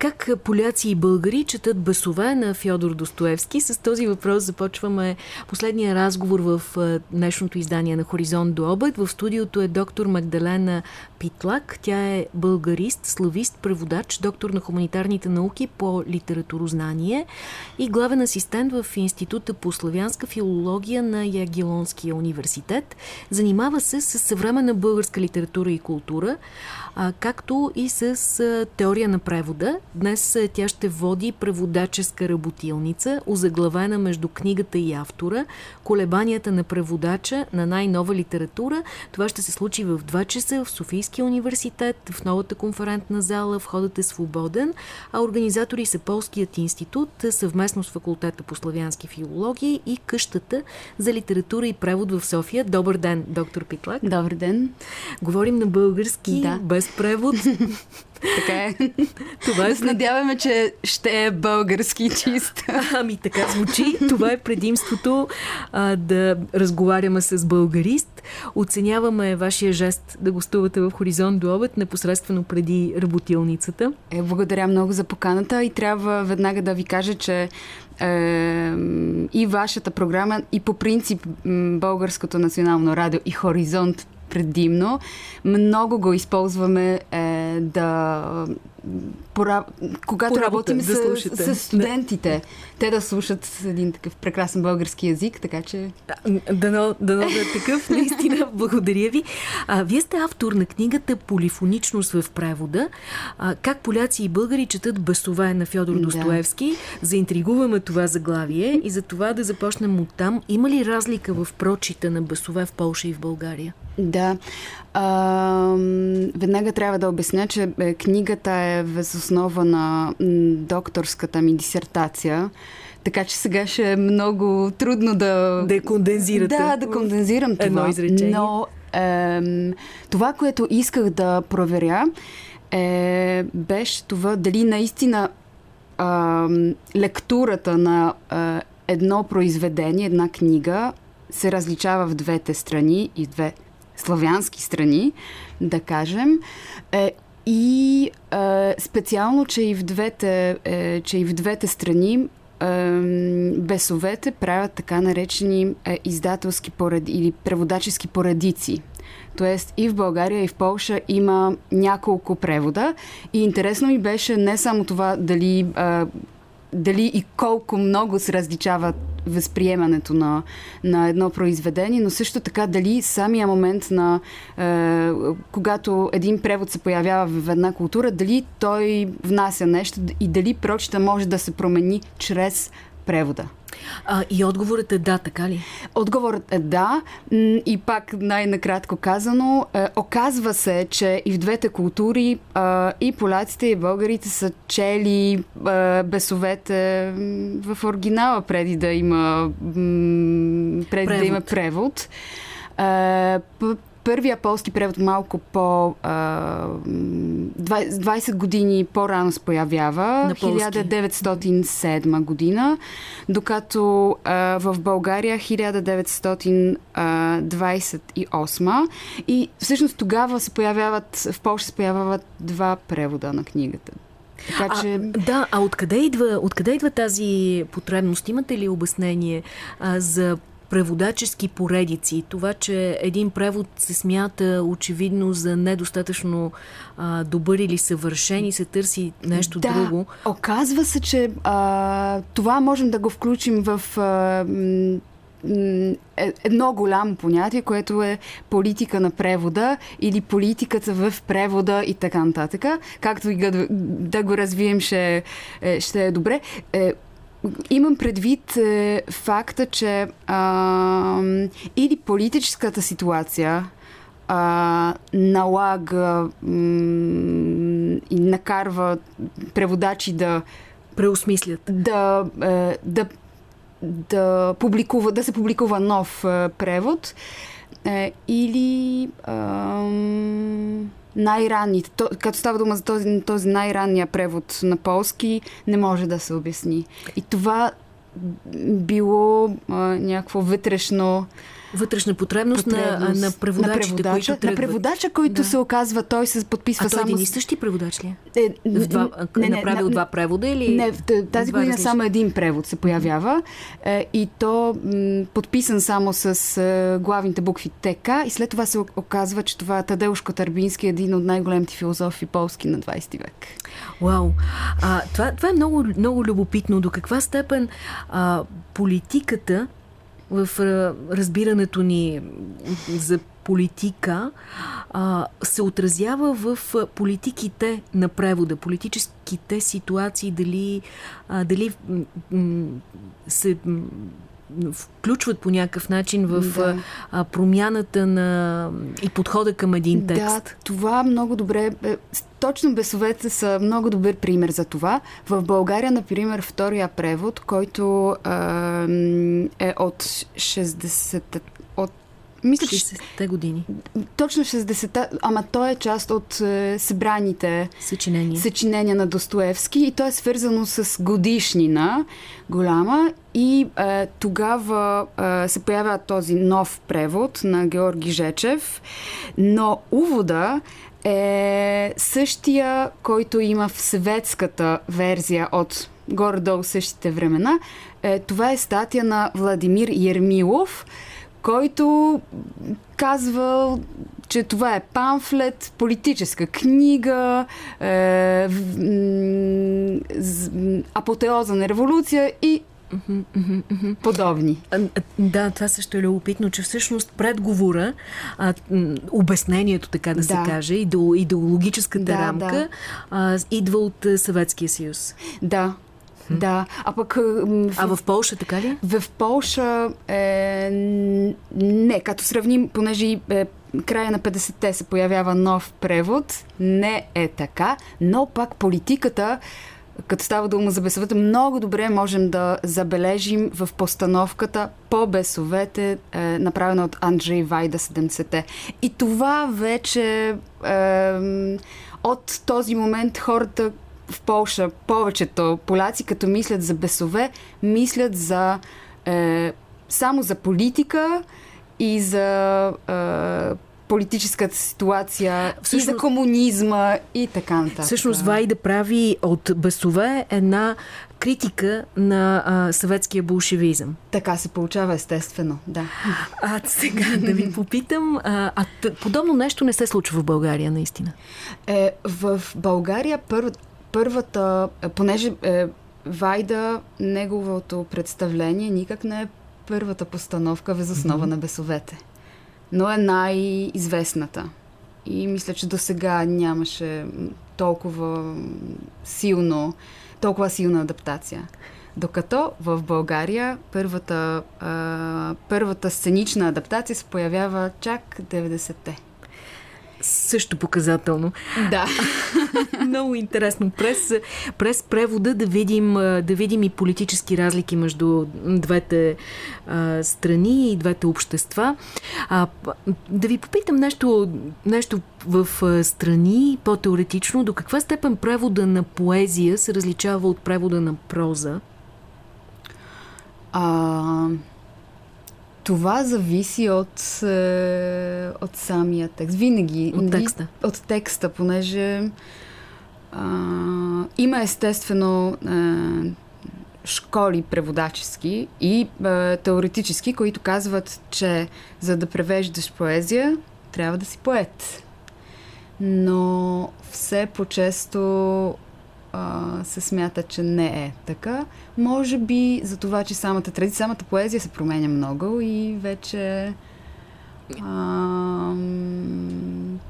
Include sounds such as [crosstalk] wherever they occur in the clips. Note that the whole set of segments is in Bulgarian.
как поляци и българи четат басове на Фьодор Достоевски? С този въпрос започваме последния разговор в днешното издание на Хоризонт до обед. В студиото е доктор Магдалена Питлак. Тя е българист, славист, преводач, доктор на хуманитарните науки по литературознание и главен асистент в Института по славянска филология на Ягелонския университет. Занимава се с съвременна българска литература и култура, както и с теория на превода. Днес а, тя ще води преводаческа работилница, озаглавена между книгата и автора, колебанията на преводача на най-нова литература. Това ще се случи в 2 часа в Софийския университет, в новата конферентна зала. Входът е свободен, а организатори са Полският институт, съвместно с факултета по славянски филологии и къщата за литература и превод в София. Добър ден, доктор Питлак. Добър ден. Говорим на български, да. без превод. [laughs] Така е. [laughs] Това е. надяваме, че ще е български чист. [laughs] Ами така звучи. Това е предимството а, да разговаряме с българист. Оценяваме вашия жест да гостувате в Хоризонт до обед, непосредствено преди работилницата. Е, благодаря много за поканата и трябва веднага да ви кажа, че и вашата програма, и по принцип Българското национално радио и Хоризонт предимно. Много го използваме е, да пора, когато По работим да с, с студентите, да. те да слушат един такъв прекрасен български язик, така че... Дано, дано да е такъв, [laughs] наистина, благодаря ви. А, вие сте автор на книгата Полифоничност в превода. А, как поляци и българи четат басове на Фьодор да. Достоевски. Заинтригуваме това заглавие и за това да започнем от там. Има ли разлика в прочита на басове в Польша и в България? Да. А, веднага трябва да обясня, че е, книгата е въз основа на докторската ми дисертация. Така че сега ще е много трудно да... Да кондензирате. Да, да кондензирам това. Едно изречение. Но е, това, което исках да проверя, е, беше това дали наистина е, лектурата на е, едно произведение, една книга се различава в двете страни и в две славянски страни, да кажем. Е, и е, специално, че и в двете, е, че и в двете страни бесовете правят така наречени е, издателски поради, или преводачески поредици. Тоест и в България, и в Полша има няколко превода. И интересно ми беше не само това дали, е, дали и колко много се различават възприемането на, на едно произведение, но също така дали самия момент на е, когато един превод се появява в една култура, дали той внася нещо и дали прочита може да се промени чрез превода. А, и отговорът е да, така ли? Отговорът е да. И пак най-накратко казано, е, оказва се, че и в двете култури е, и поляците, и българите са чели е, бесовете в оригинала преди да има, преди превод. да има превод. Първия полски превод малко по... А, 20 години по-рано се появява. 1907 година, докато а, в България 1928. И всъщност тогава се появяват, в Польша се появяват два превода на книгата. Така, че... а, да, а откъде идва, откъде идва тази потребност? Имате ли обяснение а, за преводачески поредици. Това, че един превод се смята очевидно за недостатъчно а, добър или съвършен и се търси нещо да, друго. Оказва се, че а, това можем да го включим в а, е, едно голямо понятие, което е политика на превода или политиката в превода и така нататък. Както и да, да го развием ще, е, ще е добре. Е, Имам предвид е, факта, че а, или политическата ситуация а, налага и накарва преводачи да преосмислят. Да, е, да, да, публикува, да се публикува нов е, превод. Е, или най-ранните, като става дума за този, този най-ранния превод на полски, не може да се обясни. И това било а, някакво вътрешно Вътрешна потребност, потребност на, на преводачите, на преводача, които На преводача, който да. се оказва, той се подписва а само... А той един и същи преводач ли? Е, в два, не, не, направил не, два превода или... Не, тази година различни? само един превод се появява е, и то м, подписан само с е, главните букви ТК и след това се оказва, че това е Тадеуш Котарбински, един от най-големите философи полски на 20 век. Вау! А, това, това е много, много любопитно. До каква степен а, политиката в разбирането ни за политика а, се отразява в политиките на превода, политическите ситуации, дали, а, дали се включват по някакъв начин в да. а, промяната на и подхода към един текст. Да, това много добре. Е, точно бесовете са много добър пример за това. В България, например, втория превод, който а, е от 60 от мисля, 60-те години. Точно 60-те, ама той е част от е, събраните съчинения. съчинения на Достоевски и то е свързано с годишнина голяма и е, тогава е, се появява този нов превод на Георги Жечев, но увода е същия, който има в съветската версия от горе-долу същите времена. Е, това е статия на Владимир Ермилов, който казва, че това е памфлет, политическа книга, е, апотеоза на революция и подобни. Да, това също е любопитно, че всъщност предговора, а, обяснението, така да, да. се каже, идеологическата да, рамка, да. А, идва от Съветския съюз. Да, да, а пък... В, а в Полша така ли? В Полша е, не, като сравним, понеже е, края на 50-те се появява нов превод, не е така, но пак политиката като става дума за бесовете, много добре можем да забележим в постановката по бесовете, е, направена от Анджей Вайда 70-те. И това вече е, от този момент хората в Полша, повечето поляци, като мислят за бесове, мислят за е, само за политика и за е, политическата ситуация, Всъщност, и за комунизма и така нататък. Всъщност Вайда прави от бесове една критика на а, съветския болшевизъм. Така се получава естествено, да. А сега да ви попитам, а, а подобно нещо не се случва в България наистина? Е, в България пър, първата, понеже е, Вайда, неговото представление никак не е първата постановка въз основа mm-hmm. на бесовете но е най-известната. И мисля, че до сега нямаше толкова силно, толкова силна адаптация. Докато в България първата, а, първата сценична адаптация се появява чак 90-те също показателно. Да. [laughs] Много интересно. През, през превода да видим, да видим и политически разлики между двете а, страни и двете общества. А, да ви попитам нещо, нещо в страни, по-теоретично, до каква степен превода на поезия се различава от превода на проза? А, това зависи от, е, от самия текст. Винаги. От текста. От текста, понеже а, има естествено а, школи преводачески и а, теоретически, които казват, че за да превеждаш поезия, трябва да си поет. Но все по-често а, се смята, че не е така. Може би за това, че самата традиция, самата поезия се променя много и вече а,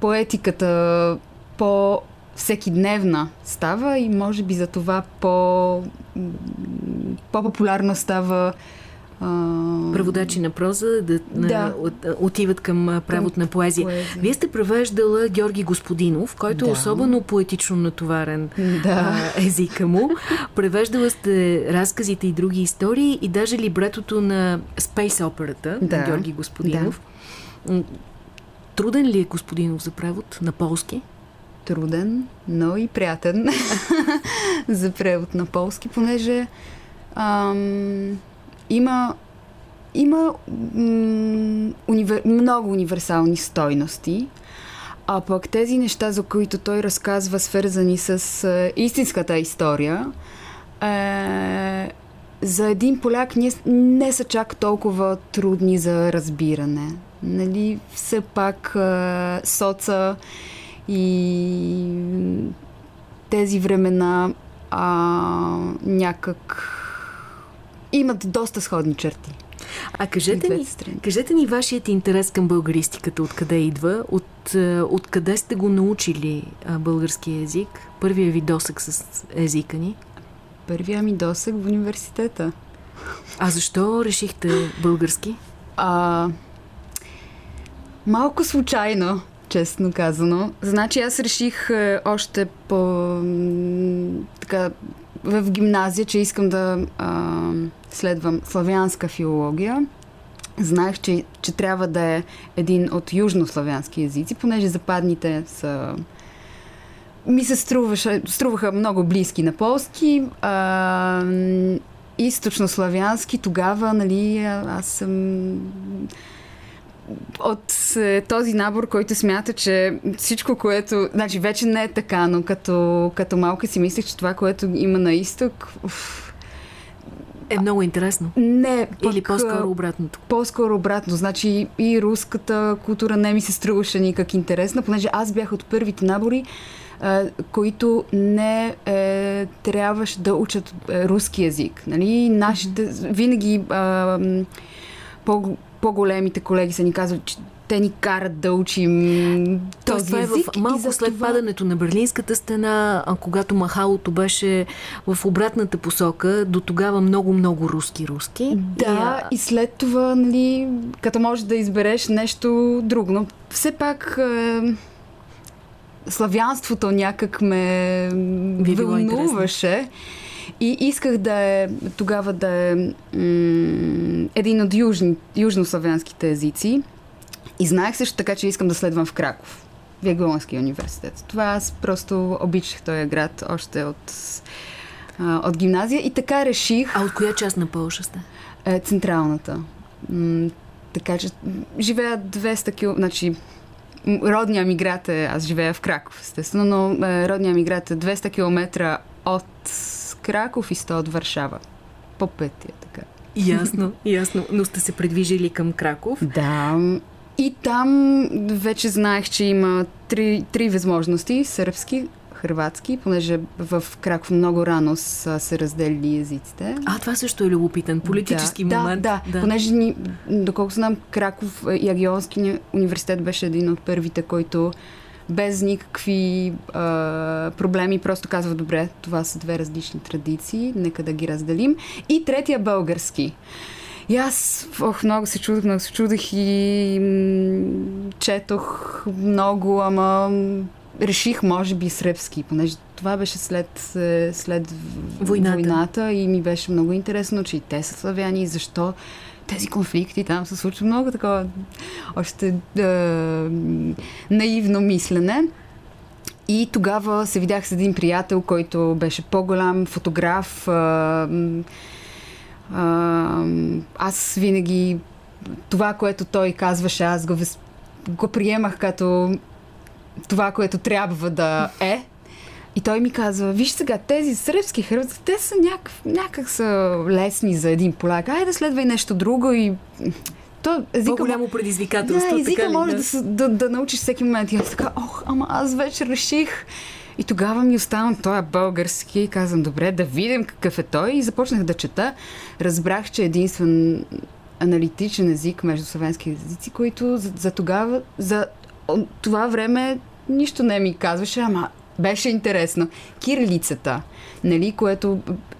поетиката по всекидневна става и може би за това по, по-популярно става Преводачи на проза да, да. от, отиват към към на поезия. поезия. Вие сте превеждала Георги Господинов, който е да. е особено поетично натоварен да. а, езика му. Превеждала сте разказите и други истории и даже либретото на Space операта да. на Георги Господинов. Да. Труден ли е Господинов за превод на полски? Труден, но и приятен [laughs] за превод на полски, понеже ам, има има м- универ... много универсални стойности, а пък тези неща, за които той разказва, свързани с а, истинската история, е, за един поляк не, не са чак толкова трудни за разбиране. Нали, все пак а, соца и тези времена а, някак имат доста сходни черти. А кажете ни, кажете ни вашият интерес към българистиката, откъде идва? От, откъде сте го научили български язик? Първият ви досък с езика ни? Първия ми досък в университета. А защо решихте български? А, малко случайно, честно казано. Значи аз реших е, още по така в гимназия, че искам да а, следвам славянска филология. Знаех, че, че трябва да е един от южнославянски езици, понеже западните са ми се струваше, струваха много близки на полски. А, източнославянски тогава, нали, аз съм от е, този набор, който смята, че всичко, което... Значи вече не е така, но като, като малка си мислех, че това, което има на изток... Уф, е много интересно. Не, пък, Или по-скоро обратното. По-скоро обратно. Значи и руската култура не ми се струваше никак интересна, понеже аз бях от първите набори, които не е, трябваше да учат е, руски язик. Нали? Нашите, винаги а, по, по-големите колеги са ни казвали, че те ни карат да учим този това език. Е в, малко след това... падането на Берлинската стена, а когато махалото беше в обратната посока, до тогава много-много руски-руски. Да, и, и след това, нали, като можеш да избереш нещо друго. Но все пак е, славянството някак ме вълнуваше. И исках да е тогава да е м- един от южни, южнославянските езици. И знаех също така, че искам да следвам в Краков. В Ягелонския университет. Това аз просто обичах този град още от, а, от гимназия и така реших... А от коя част на Польша сте? Е, централната. М- така че живея 200 км... Значи, родния ми град е... Аз живея в Краков, естествено, но е, родния ми град е 200 км от Краков и 100 от Варшава. По пътя, така. Ясно, [laughs] ясно. Но сте се предвижили към Краков? Да. И там вече знаех, че има три, три възможности. Сърбски, хрватски, понеже в Краков много рано са се разделили езиците. А, това също е любопитен политически да, момент. Да, да, да. Понеже, ни, доколко знам, Краков и Агионски университет беше един от първите, който без никакви а, проблеми просто казва, добре, това са две различни традиции, нека да ги разделим. И третия български. И аз ох, много се чудах, много се чудах и м- четох много, ама реших, може би, сръбски, понеже това беше след, е, след войната. войната и ми беше много интересно, че и те са славяни и защо тези конфликти там се случва много такова още е, наивно мислене. И тогава се видях с един приятел, който беше по-голям фотограф. А, а, аз винаги това, което той казваше, аз го, го приемах като това, което трябва да е. И той ми казва, виж сега, тези сръбски хрватски, те са някак, някак са лесни за един поляк. Айде да следва и нещо друго и то езика... По-голямо предизвикателство. Да, езика така ли, може да, да, да научиш всеки момент. И аз така, ох, ама аз вече реших. И тогава ми оставам този български и казвам, добре, да видим какъв е той. И започнах да чета. Разбрах, че е единствен аналитичен език между славянски езици, които за, за тогава, за това време нищо не ми казваше, ама беше интересно. Кирилицата, нали, което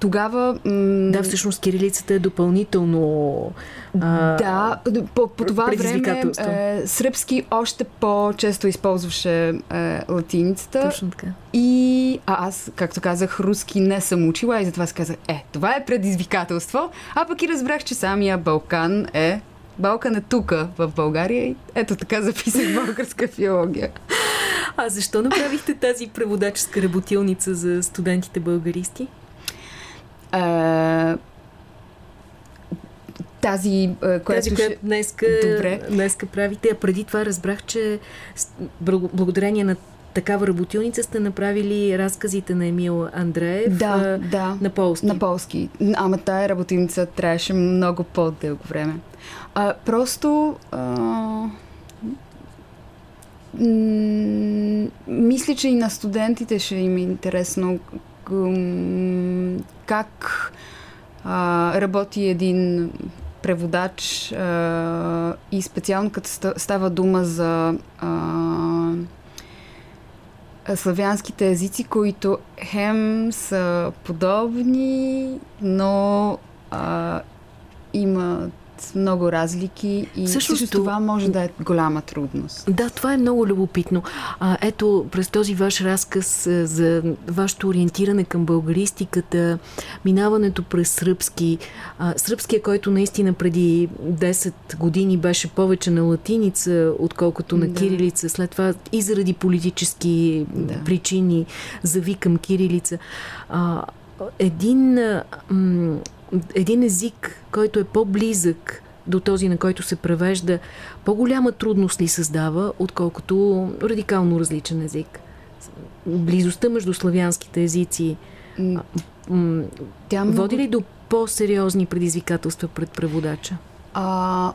тогава... М- да, всъщност кирилицата е допълнително а, Да, по, по това време е, сръбски още по-често използваше е, латиницата. Точно така. И а аз, както казах, руски не съм учила и затова си казах, е, това е предизвикателство. А пък и разбрах, че самия Балкан е Балкан е тук в България и ето така записах [laughs] българска филология. А защо направихте тази преводаческа работилница за студентите българисти? А, тази, която, тази, която днеска, Добре. днеска правите. А преди това разбрах, че благодарение на такава работилница сте направили разказите на Емил Андреев да, да, на полски. На полски. Ама тая работилница трябваше много по-дълго време. А, просто а, мисля, че и на студентите ще им е интересно как а, работи един преводач а, и специално като става дума за а, славянските езици, които хем са подобни, но а, имат много разлики и всъщност това може да е голяма трудност. Да, това е много любопитно. А, ето, през този ваш разказ за вашето ориентиране към българистиката, минаването през сръбски, а, сръбския, който наистина преди 10 години беше повече на латиница, отколкото на да. кирилица, след това и заради политически да. причини зави към кирилица. А, един един език, който е по-близък до този, на който се превежда, по-голяма трудност ли създава, отколкото радикално различен език? Близостта между славянските езици Тя води ли до по-сериозни предизвикателства пред преводача? А,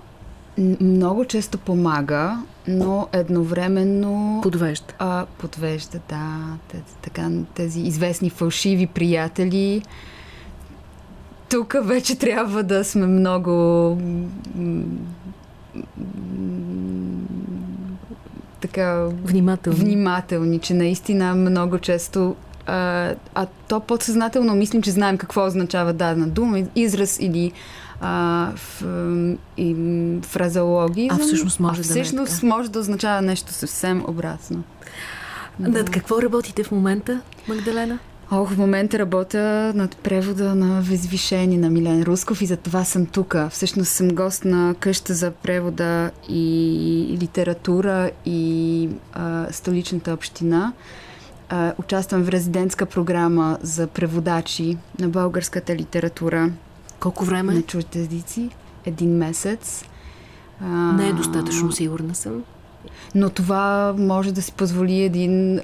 много често помага, но едновременно... Подвежда. А, подвежда, да. Така, тези известни фалшиви приятели, тук вече трябва да сме много така внимателни. внимателни, че наистина много често а, а то подсъзнателно мислим, че знаем какво означава дадена дума, израз или а, в, и, фразеология. А всъщност може а всъщност да може да означава нещо съвсем обратно. Над какво работите в момента, Магдалена? Ох, в момента работя над превода на Везвишени на Милен Русков и за това съм тук. Всъщност съм гост на къща за превода и литература и а, столичната община. А, участвам в резидентска програма за преводачи на българската литература. Колко време? На чужди езици. Един месец. А, Не е достатъчно, сигурна съм. Но това може да си позволи един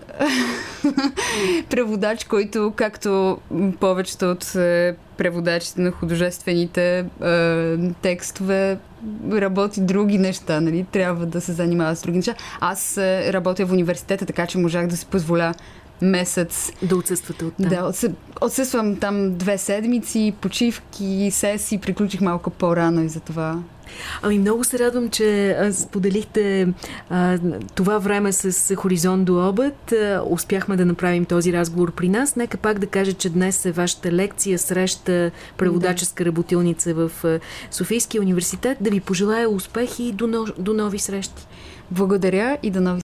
[laughs] преводач, който, както повечето от е, преводачите на художествените е, текстове, работи други неща, нали? Трябва да се занимава с други неща. Аз е, работя в университета, така че можах да си позволя месец. Да отсъствате от там. Да, отсъствам там две седмици, почивки, сесии, приключих малко по-рано и за това Ами много се радвам, че споделихте а, това време с Хоризонт до обед. А, успяхме да направим този разговор при нас. Нека пак да кажа, че днес е вашата лекция, среща, преводаческа работилница в Софийския университет. Да ви пожелая успех и до, до нови срещи. Благодаря и до нови